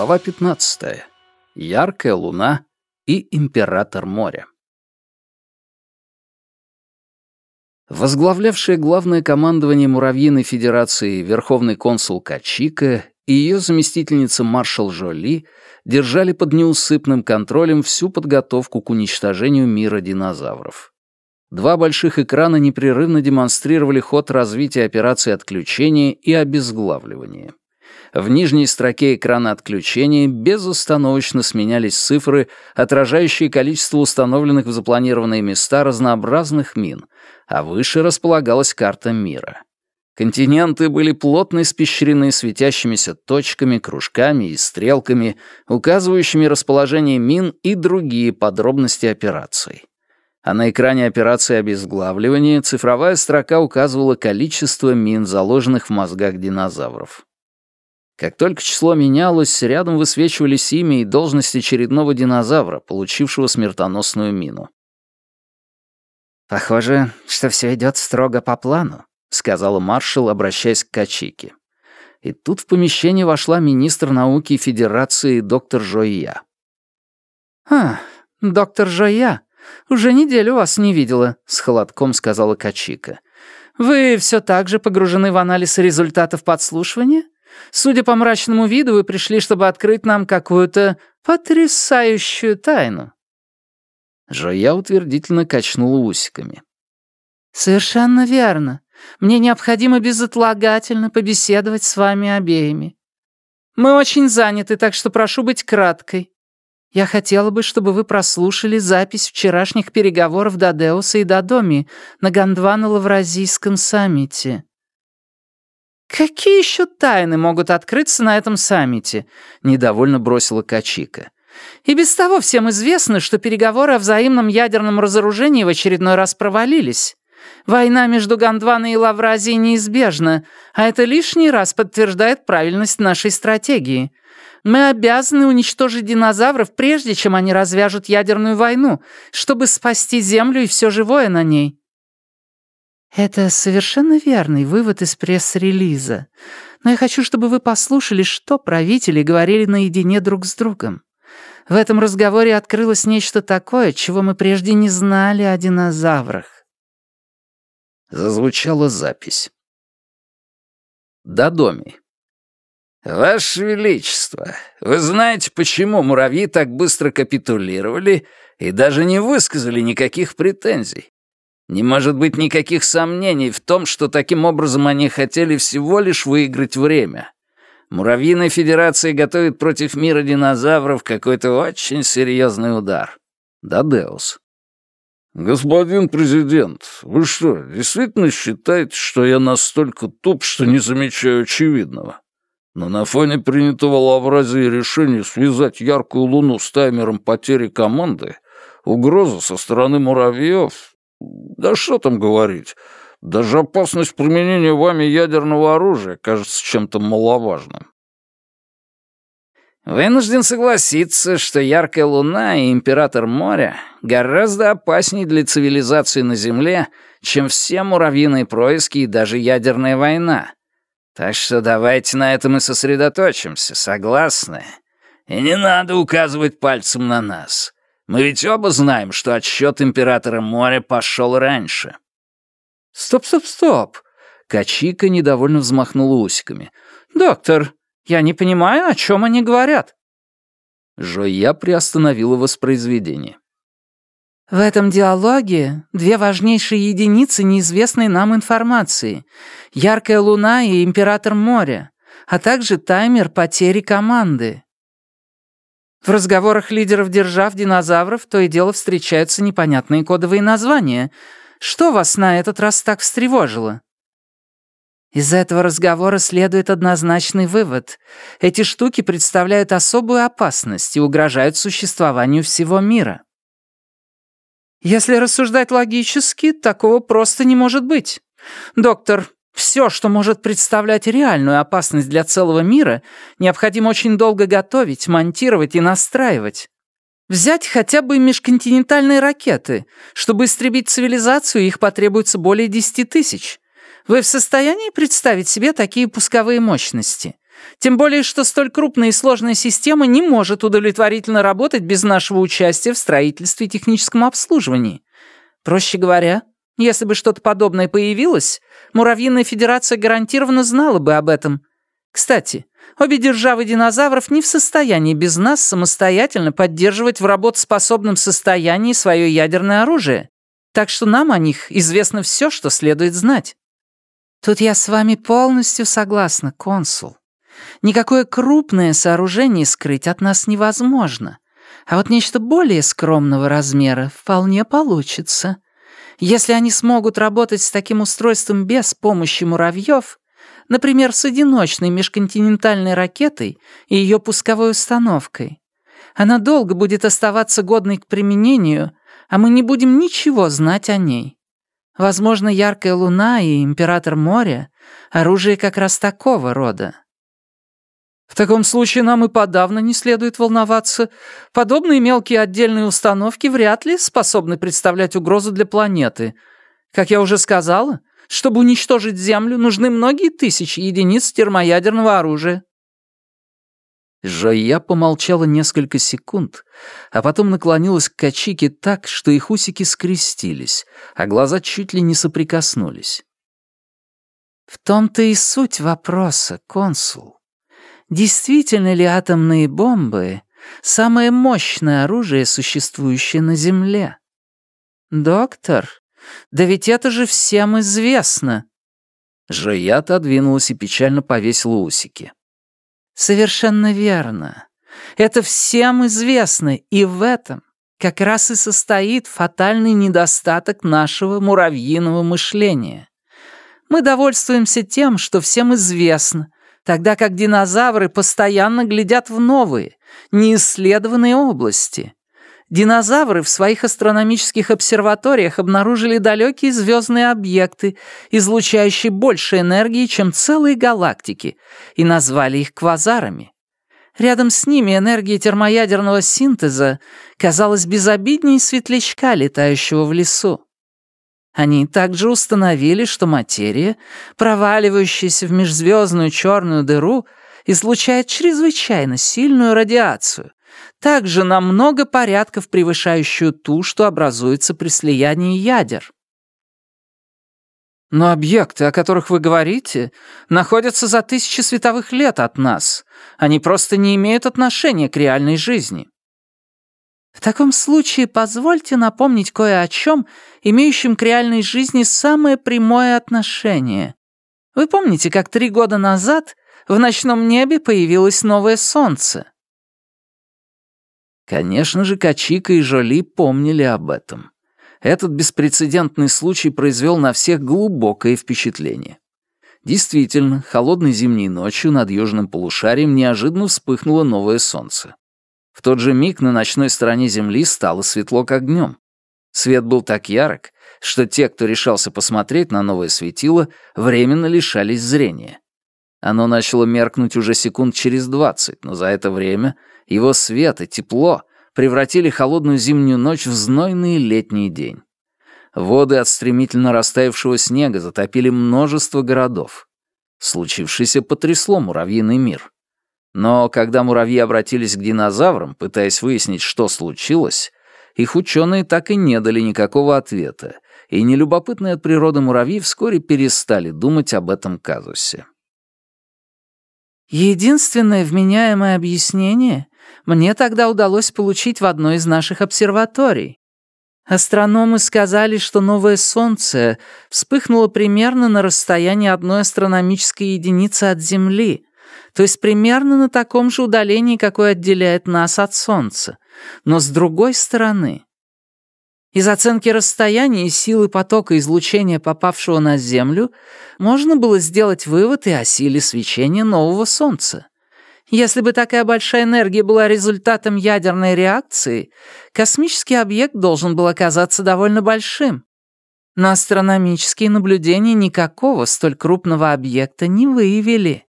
Глава 15. Яркая луна и император моря. Возглавлявшая главное командование Муравьиной Федерации Верховный консул Качика и ее заместительница маршал Жоли держали под неусыпным контролем всю подготовку к уничтожению мира динозавров. Два больших экрана непрерывно демонстрировали ход развития операции отключения и обезглавливания. В нижней строке экрана отключения безостановочно сменялись цифры, отражающие количество установленных в запланированные места разнообразных мин, а выше располагалась карта мира. Континенты были плотно испещрены светящимися точками, кружками и стрелками, указывающими расположение мин и другие подробности операций. А на экране операции обезглавливания цифровая строка указывала количество мин, заложенных в мозгах динозавров. Как только число менялось, рядом высвечивались имя и должность очередного динозавра, получившего смертоносную мину. «Похоже, что все идет строго по плану», — сказала маршал, обращаясь к Качике. И тут в помещение вошла министр науки Федерации доктор Жоя. «А, доктор Жоя, уже неделю вас не видела», — с холодком сказала Качика. «Вы все так же погружены в анализ результатов подслушивания? Судя по мрачному виду, вы пришли, чтобы открыть нам какую-то потрясающую тайну». Жоя утвердительно качнула усиками. «Совершенно верно. Мне необходимо безотлагательно побеседовать с вами обеими. Мы очень заняты, так что прошу быть краткой. Я хотела бы, чтобы вы прослушали запись вчерашних переговоров Дадеуса и Дадоми на Гондвано-Лавразийском саммите. «Какие еще тайны могут открыться на этом саммите?» — недовольно бросила Качика. «И без того всем известно, что переговоры о взаимном ядерном разоружении в очередной раз провалились. Война между Гондваной и Лавразией неизбежна, а это лишний раз подтверждает правильность нашей стратегии. Мы обязаны уничтожить динозавров, прежде чем они развяжут ядерную войну, чтобы спасти Землю и все живое на ней. Это совершенно верный вывод из пресс-релиза. Но я хочу, чтобы вы послушали, что правители говорили наедине друг с другом. В этом разговоре открылось нечто такое, чего мы прежде не знали о динозаврах. Зазвучала запись. Додоми. «Ваше Величество, вы знаете, почему муравьи так быстро капитулировали и даже не высказали никаких претензий? Не может быть никаких сомнений в том, что таким образом они хотели всего лишь выиграть время. Муравьиная Федерация готовит против мира динозавров какой-то очень серьезный удар. Да, Деус. «Господин президент, вы что, действительно считаете, что я настолько туп, что не замечаю очевидного? Но на фоне принятого Лавразии решения связать яркую луну с таймером потери команды, угроза со стороны муравьев да что там говорить, даже опасность применения вами ядерного оружия кажется чем-то маловажным. Вынужден согласиться, что яркая луна и император моря гораздо опаснее для цивилизации на Земле, чем все муравьиные происки и даже ядерная война. Так что давайте на этом и сосредоточимся, согласны? И не надо указывать пальцем на нас. Мы ведь оба знаем, что отсчет Императора моря пошел раньше». «Стоп, стоп, стоп!» Качика недовольно взмахнула усиками. «Доктор, я не понимаю, о чем они говорят». Жоя приостановила воспроизведение. В этом диалоге две важнейшие единицы неизвестной нам информации. Яркая луна и император моря, а также таймер потери команды. В разговорах лидеров держав динозавров то и дело встречаются непонятные кодовые названия. Что вас на этот раз так встревожило? Из этого разговора следует однозначный вывод. Эти штуки представляют особую опасность и угрожают существованию всего мира. Если рассуждать логически, такого просто не может быть. Доктор, все, что может представлять реальную опасность для целого мира, необходимо очень долго готовить, монтировать и настраивать. Взять хотя бы межконтинентальные ракеты. Чтобы истребить цивилизацию, их потребуется более 10 тысяч. Вы в состоянии представить себе такие пусковые мощности? Тем более, что столь крупная и сложная система не может удовлетворительно работать без нашего участия в строительстве и техническом обслуживании. Проще говоря, если бы что-то подобное появилось, Муравьиная Федерация гарантированно знала бы об этом. Кстати, обе державы динозавров не в состоянии без нас самостоятельно поддерживать в работоспособном состоянии свое ядерное оружие, так что нам о них известно все, что следует знать. Тут я с вами полностью согласна, консул. Никакое крупное сооружение скрыть от нас невозможно. А вот нечто более скромного размера вполне получится. Если они смогут работать с таким устройством без помощи муравьев, например, с одиночной межконтинентальной ракетой и ее пусковой установкой, она долго будет оставаться годной к применению, а мы не будем ничего знать о ней. Возможно, яркая луна и император моря — оружие как раз такого рода. В таком случае нам и подавно не следует волноваться. Подобные мелкие отдельные установки вряд ли способны представлять угрозу для планеты. Как я уже сказала, чтобы уничтожить Землю, нужны многие тысячи единиц термоядерного оружия. Жая помолчала несколько секунд, а потом наклонилась к Качике так, что их усики скрестились, а глаза чуть ли не соприкоснулись. «В том-то и суть вопроса, консул. Действительно ли атомные бомбы — самое мощное оружие, существующее на Земле? Доктор, да ведь это же всем известно. Жая отодвинулась и печально повесила усики. Совершенно верно. Это всем известно, и в этом как раз и состоит фатальный недостаток нашего муравьиного мышления. Мы довольствуемся тем, что всем известно — тогда как динозавры постоянно глядят в новые, неисследованные области. Динозавры в своих астрономических обсерваториях обнаружили далекие звездные объекты, излучающие больше энергии, чем целые галактики, и назвали их квазарами. Рядом с ними энергия термоядерного синтеза казалась безобиднее светлячка, летающего в лесу. Они также установили, что материя, проваливающаяся в межзвездную черную дыру, излучает чрезвычайно сильную радиацию, также на много порядков превышающую ту, что образуется при слиянии ядер. Но объекты, о которых вы говорите, находятся за тысячи световых лет от нас. Они просто не имеют отношения к реальной жизни. В таком случае позвольте напомнить кое о чем, имеющем к реальной жизни самое прямое отношение. Вы помните, как три года назад в ночном небе появилось новое солнце? Конечно же, Качика и Жоли помнили об этом. Этот беспрецедентный случай произвел на всех глубокое впечатление. Действительно, холодной зимней ночью над южным полушарием неожиданно вспыхнуло новое солнце. В тот же миг на ночной стороне Земли стало светло, как днем. Свет был так ярок, что те, кто решался посмотреть на новое светило, временно лишались зрения. Оно начало меркнуть уже секунд через двадцать, но за это время его свет и тепло превратили холодную зимнюю ночь в знойный летний день. Воды от стремительно растаявшего снега затопили множество городов. Случившееся потрясло муравьиный мир. Но когда муравьи обратились к динозаврам, пытаясь выяснить, что случилось, их ученые так и не дали никакого ответа, и нелюбопытные от природы муравьи вскоре перестали думать об этом казусе. Единственное вменяемое объяснение мне тогда удалось получить в одной из наших обсерваторий. Астрономы сказали, что новое Солнце вспыхнуло примерно на расстоянии одной астрономической единицы от Земли, то есть примерно на таком же удалении, какое отделяет нас от Солнца, но с другой стороны. Из оценки расстояния и силы потока излучения, попавшего на Землю, можно было сделать вывод и о силе свечения нового Солнца. Если бы такая большая энергия была результатом ядерной реакции, космический объект должен был оказаться довольно большим. Но астрономические наблюдения никакого столь крупного объекта не выявили.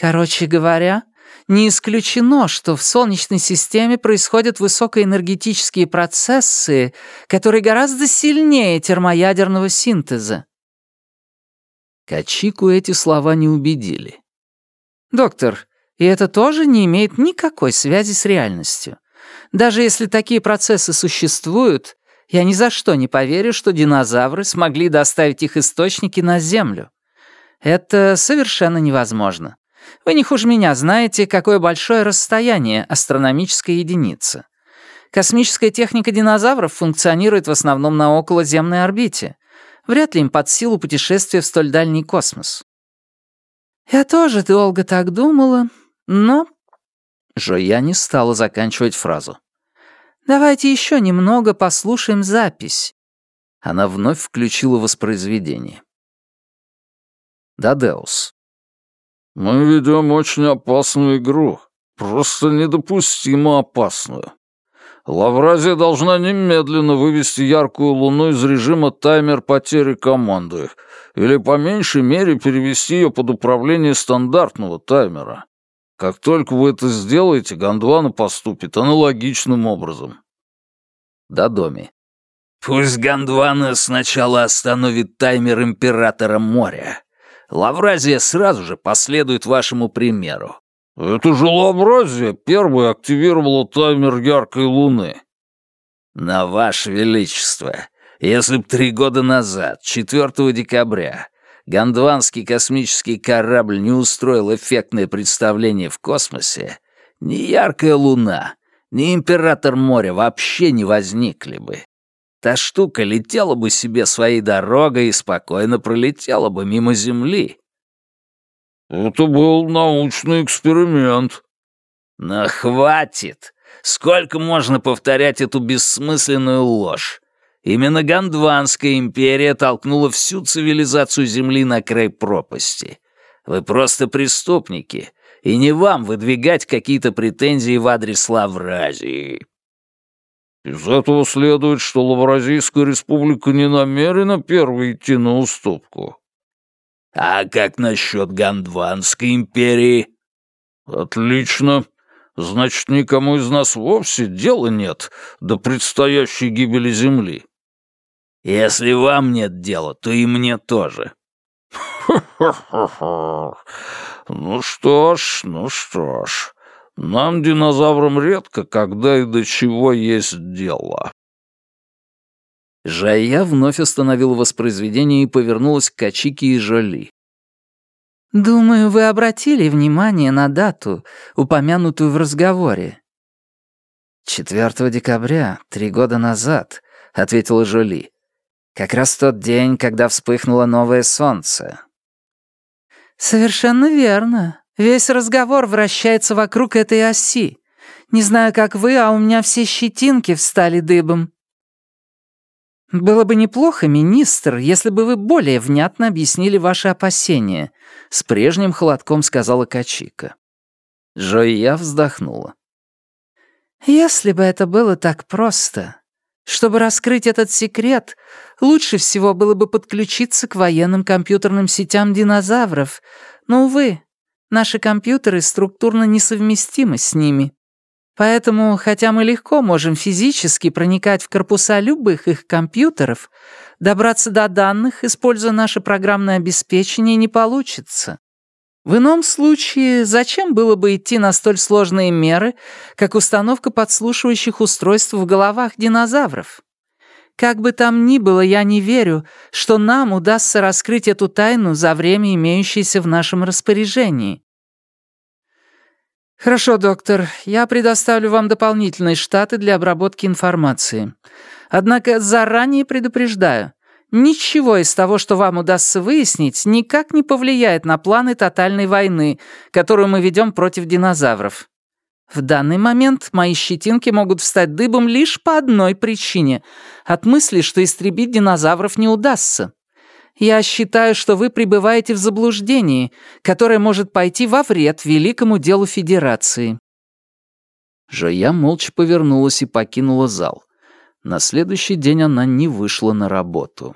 Короче говоря, не исключено, что в Солнечной системе происходят высокоэнергетические процессы, которые гораздо сильнее термоядерного синтеза. Качику эти слова не убедили. Доктор, и это тоже не имеет никакой связи с реальностью. Даже если такие процессы существуют, я ни за что не поверю, что динозавры смогли доставить их источники на Землю. Это совершенно невозможно. Вы не хуже меня знаете, какое большое расстояние астрономическая единица. Космическая техника динозавров функционирует в основном на околоземной орбите. Вряд ли им под силу путешествия в столь дальний космос. Я тоже долго так думала, но... Жоя не стала заканчивать фразу. «Давайте еще немного послушаем запись». Она вновь включила воспроизведение. Дадеус. «Мы ведем очень опасную игру. Просто недопустимо опасную. Лавразия должна немедленно вывести яркую луну из режима таймер потери команды, или по меньшей мере перевести ее под управление стандартного таймера. Как только вы это сделаете, Гондвана поступит аналогичным образом. Додоми. Пусть Гондвана сначала остановит таймер Императора моря. Лавразия сразу же последует вашему примеру. Это же Лавразия первой активировала таймер яркой луны. На ваше величество, если б три года назад, 4 декабря, гондванский космический корабль не устроил эффектное представление в космосе, ни яркая луна, ни император моря вообще не возникли бы. Та штука летела бы себе своей дорогой и спокойно пролетела бы мимо Земли. Это был научный эксперимент. Но хватит! Сколько можно повторять эту бессмысленную ложь? Именно Гондванская империя толкнула всю цивилизацию Земли на край пропасти. Вы просто преступники, и не вам выдвигать какие-то претензии в адрес Лавразии. Из этого следует, что Лавразийская республика не намерена первой идти на уступку. А как насчет Гондванской империи? Отлично. Значит, никому из нас вовсе дела нет до предстоящей гибели Земли. Если вам нет дела, то и мне тоже. Ну что ж, ну что ж. Нам, динозаврам, редко когда и до чего есть дело. Жая вновь остановила воспроизведение и повернулась к Качике и Жоли. «Думаю, вы обратили внимание на дату, упомянутую в разговоре». «4 декабря, три года назад», — ответила Жоли. Как раз тот день, когда вспыхнуло новое солнце. Совершенно верно. Весь разговор вращается вокруг этой оси. Не знаю, как вы, а у меня все щетинки встали дыбом. Было бы неплохо, министр, если бы вы более внятно объяснили ваши опасения, с прежним холодком сказала Качика. Жойя вздохнула. Если бы это было так просто, чтобы раскрыть этот секрет, лучше всего было бы подключиться к военным компьютерным сетям динозавров, но, увы, наши компьютеры структурно несовместимы с ними. Поэтому, хотя мы легко можем физически проникать в корпуса любых их компьютеров, добраться до данных, используя наше программное обеспечение, не получится. В ином случае, зачем было бы идти на столь сложные меры, как установка подслушивающих устройств в головах динозавров? Как бы там ни было, я не верю, что нам удастся раскрыть эту тайну за время, имеющееся в нашем распоряжении. Хорошо, доктор, я предоставлю вам дополнительные штаты для обработки информации. Однако заранее предупреждаю, Ничего из того, что вам удастся выяснить, никак не повлияет на планы тотальной войны, которую мы ведем против динозавров. В данный момент мои щетинки могут встать дыбом лишь по одной причине — от мысли, что истребить динозавров не удастся. Я считаю, что вы пребываете в заблуждении, которое может пойти во вред великому делу Федерации». Жоя молча повернулась и покинула зал. На следующий день она не вышла на работу.